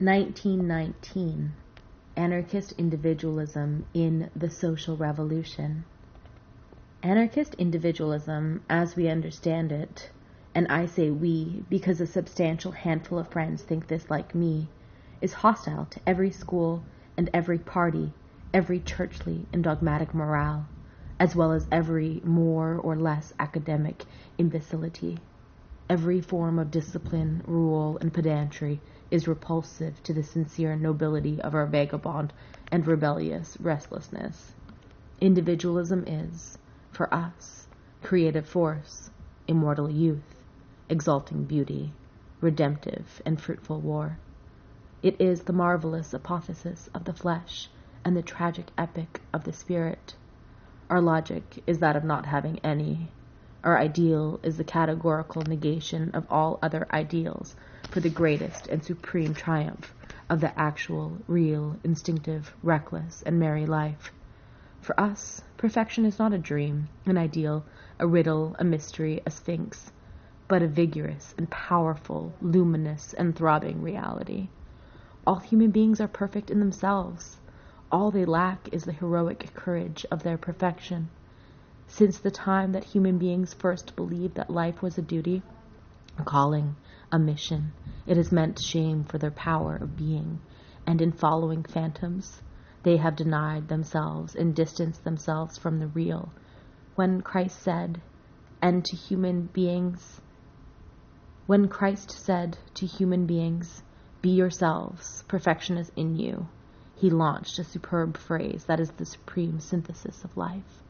1919 Anarchist Individualism in the Social Revolution. Anarchist individualism, as we understand it, and I say we because a substantial handful of friends think this like me, is hostile to every school and every party, every churchly and dogmatic morale, as well as every more or less academic imbecility. Every form of discipline, rule, and pedantry is repulsive to the sincere nobility of our vagabond and rebellious restlessness. Individualism is, for us, creative force, immortal youth, exalting beauty, redemptive and fruitful war. It is the marvelous apotheosis of the flesh and the tragic epic of the spirit. Our logic is that of not having any. Our ideal is the categorical negation of all other ideals for the greatest and supreme triumph of the actual, real, instinctive, reckless, and merry life. For us, perfection is not a dream, an ideal, a riddle, a mystery, a sphinx, but a vigorous and powerful, luminous and throbbing reality. All human beings are perfect in themselves. All they lack is the heroic courage of their perfection. Since the time that human beings first believed that life was a duty, a calling, a mission. It has meant shame for their power of being, and in following phantoms, they have denied themselves and distanced themselves from the real. When Christ said, and to human beings, when Christ said to human beings, Be yourselves, perfection is in you, he launched a superb phrase that is the supreme synthesis of life.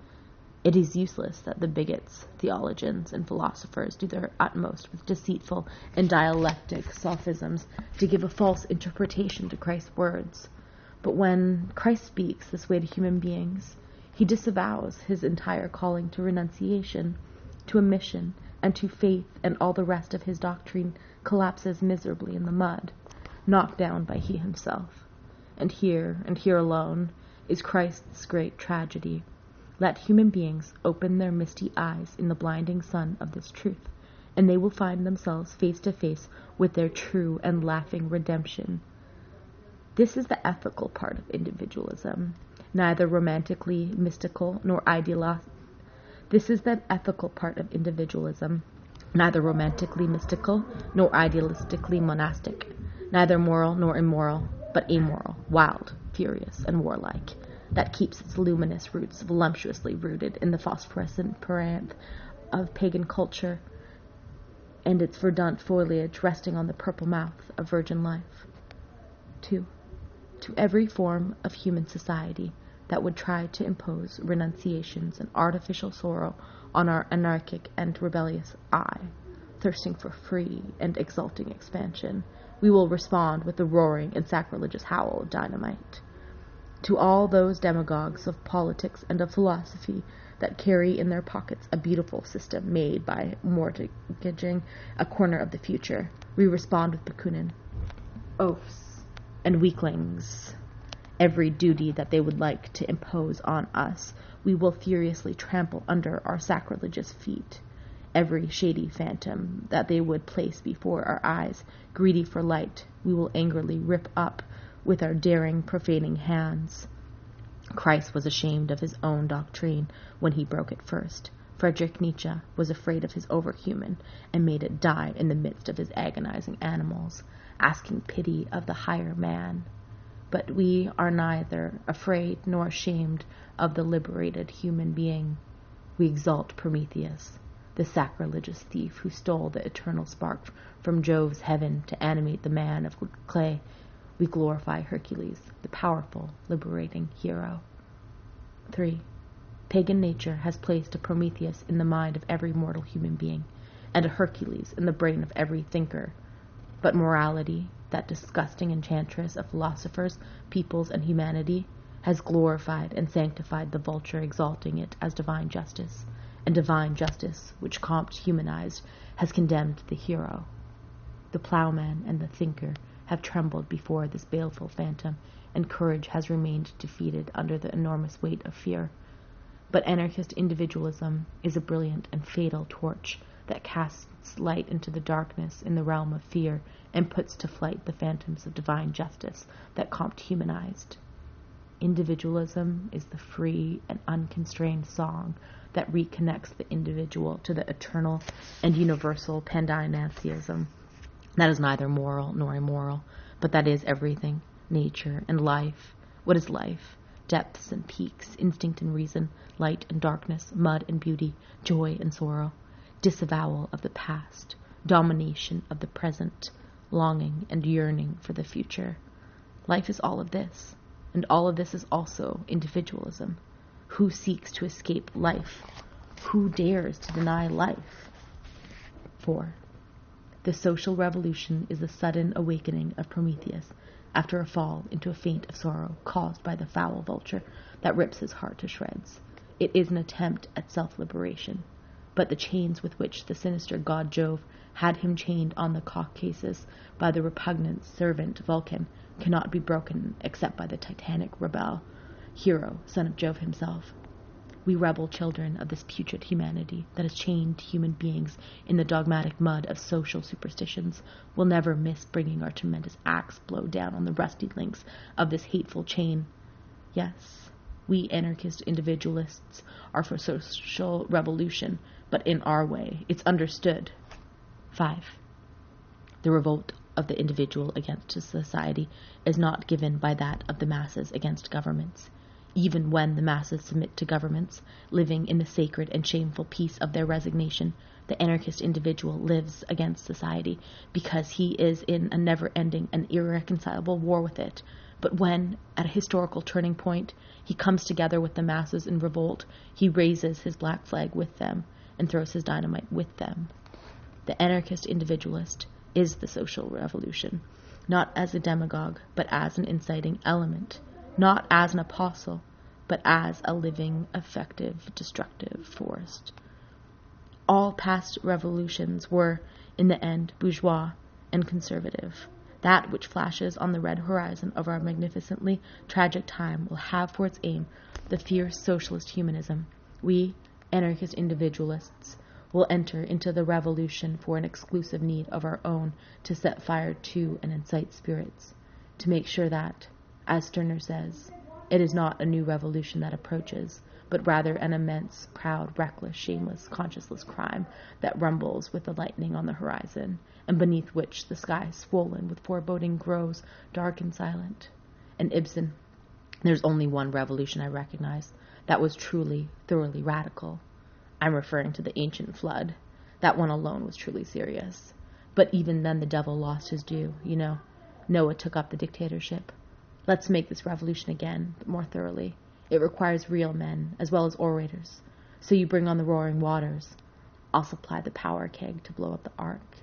It is useless that the bigots, theologians, and philosophers do their utmost with deceitful and dialectic sophisms to give a false interpretation to Christ's words. But when Christ speaks this way to human beings, he disavows his entire calling to renunciation, to a mission, and to faith, and all the rest of his doctrine collapses miserably in the mud, knocked down by he himself. And here, and here alone, is Christ's great tragedy. Let human beings open their misty eyes in the blinding sun of this truth, and they will find themselves face to face with their true and laughing redemption. This is the ethical part of individualism, neither romantically mystical nor idealized. This is the ethical part of individualism, neither romantically mystical nor idealistically monastic, neither moral nor immoral, but amoral, wild, furious, and warlike that keeps its luminous roots voluptuously rooted in the phosphorescent perinth of pagan culture and its verdant foliage resting on the purple mouth of virgin life. 2. To every form of human society that would try to impose renunciations and artificial sorrow on our anarchic and rebellious eye, thirsting for free and exulting expansion, we will respond with the roaring and sacrilegious howl of dynamite to all those demagogues of politics and of philosophy that carry in their pockets a beautiful system made by mortgaging a corner of the future, we respond with Bakunin, oafs, and weaklings. Every duty that they would like to impose on us, we will furiously trample under our sacrilegious feet. Every shady phantom that they would place before our eyes, greedy for light, we will angrily rip up with our daring, profaning hands. Christ was ashamed of his own doctrine when he broke it first. Friedrich Nietzsche was afraid of his overhuman and made it die in the midst of his agonizing animals, asking pity of the higher man. But we are neither afraid nor ashamed of the liberated human being. We exalt Prometheus, the sacrilegious thief who stole the eternal spark from Jove's heaven to animate the man of clay we glorify Hercules, the powerful, liberating hero. 3. Pagan nature has placed a Prometheus in the mind of every mortal human being, and a Hercules in the brain of every thinker. But morality, that disgusting enchantress of philosophers, peoples, and humanity, has glorified and sanctified the vulture, exalting it as divine justice, and divine justice, which Comte humanized, has condemned the hero. The plowman and the thinker have trembled before this baleful phantom, and courage has remained defeated under the enormous weight of fear. But anarchist individualism is a brilliant and fatal torch that casts light into the darkness in the realm of fear and puts to flight the phantoms of divine justice that Comte humanized. Individualism is the free and unconstrained song that reconnects the individual to the eternal and universal pandianism that is neither moral nor immoral, but that is everything nature and life. What is life? Depths and peaks, instinct and reason, light and darkness, mud and beauty, joy and sorrow, disavowal of the past, domination of the present, longing and yearning for the future. Life is all of this, and all of this is also individualism. Who seeks to escape life? Who dares to deny life? 4. The social revolution is the sudden awakening of Prometheus after a fall into a faint of sorrow caused by the foul vulture that rips his heart to shreds. It is an attempt at self liberation, but the chains with which the sinister god Jove had him chained on the Caucasus by the repugnant servant Vulcan cannot be broken except by the titanic rebel, Hero, son of Jove himself. We rebel children of this putrid humanity that has chained human beings in the dogmatic mud of social superstitions will never miss bringing our tremendous axe blow down on the rusty links of this hateful chain. Yes, we anarchist individualists are for social revolution, but in our way. It's understood. 5. The revolt of the individual against society is not given by that of the masses against governments even when the masses submit to governments, living in the sacred and shameful peace of their resignation, the anarchist individual lives against society because he is in a never ending and irreconcilable war with it. But when, at a historical turning point, he comes together with the masses in revolt, he raises his black flag with them and throws his dynamite with them. The anarchist individualist is the social revolution, not as a demagogue, but as an inciting element not as an apostle, but as a living, effective, destructive force. All past revolutions were, in the end, bourgeois and conservative. That which flashes on the red horizon of our magnificently tragic time will have for its aim the fierce socialist humanism. We, anarchist individualists, will enter into the revolution for an exclusive need of our own to set fire to and incite spirits, to make sure that, as Stirner says, it is not a new revolution that approaches, but rather an immense, proud, reckless, shameless, conscienceless crime that rumbles with the lightning on the horizon, and beneath which the sky, swollen with foreboding, grows dark and silent. And Ibsen, there's only one revolution I recognize that was truly, thoroughly radical. I'm referring to the ancient flood. That one alone was truly serious. But even then, the devil lost his due, you know. Noah took up the dictatorship. Let's make this revolution again, but more thoroughly. It requires real men, as well as orators. So you bring on the roaring waters. I'll supply the power keg to blow up the ark.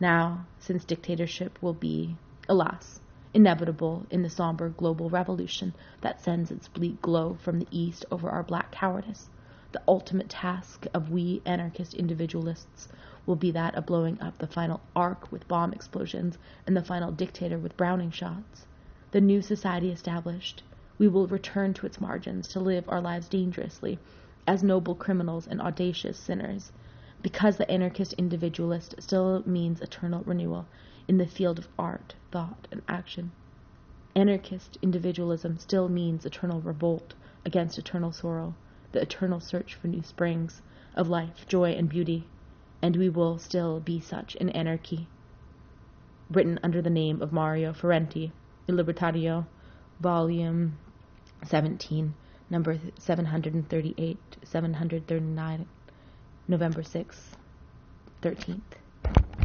Now, since dictatorship will be, alas, inevitable in the somber global revolution that sends its bleak glow from the east over our black cowardice, the ultimate task of we anarchist individualists will be that of blowing up the final ark with bomb explosions and the final dictator with Browning shots the new society established, we will return to its margins to live our lives dangerously, as noble criminals and audacious sinners, because the anarchist individualist still means eternal renewal in the field of art, thought, and action. Anarchist individualism still means eternal revolt against eternal sorrow, the eternal search for new springs of life, joy, and beauty, and we will still be such in anarchy. Written under the name of Mario Ferrante. Il Libertario, volume 17, number 738, 739, November 6th, 13th.